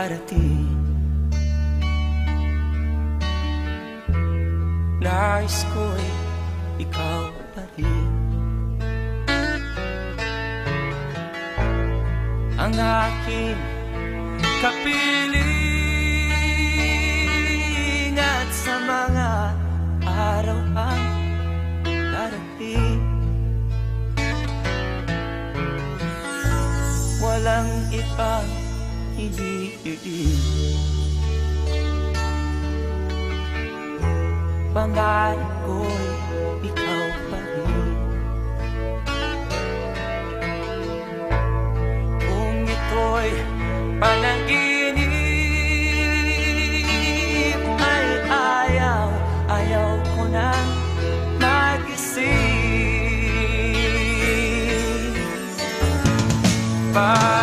darating Nais ko'y ikaw pa rin. Ang aking kapiling At sa mga araw ang darating. Walang ibang Pangarap ko'y ikaw pa rin. Kung ito'y panaginip Ay ayaw, ayaw ko nang magising Pag-ibig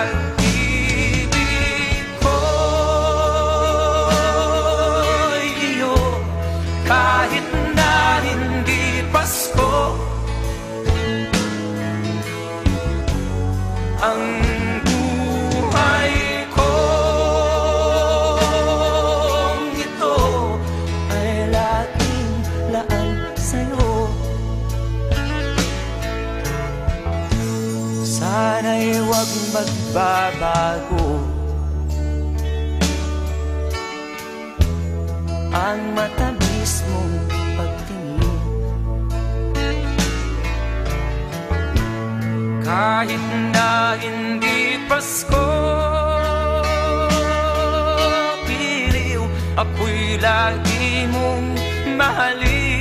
huwag magbabago. Ang matamis mong pagtingin. Kahit na hindi Pasko Piliw, ako'y lagi mong mahalin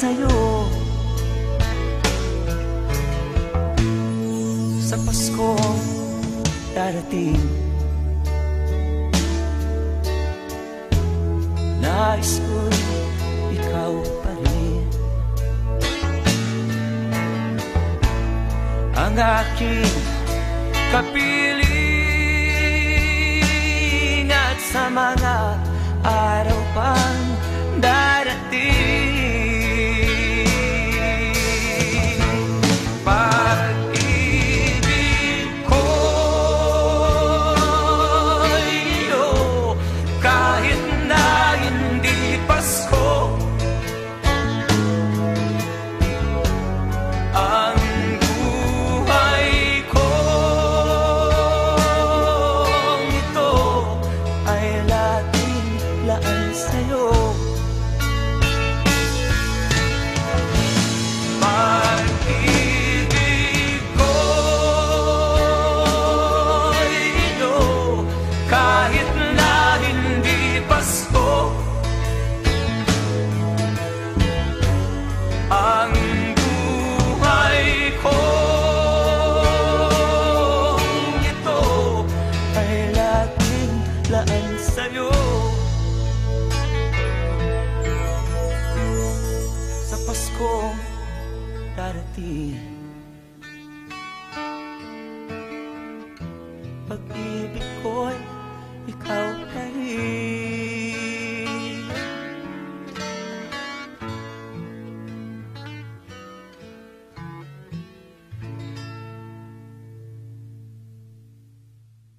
sa'yo. Sa Pasko darating. Nais ko'y ikaw pa rin. Ang aking kapiling At sa mga pag-ibig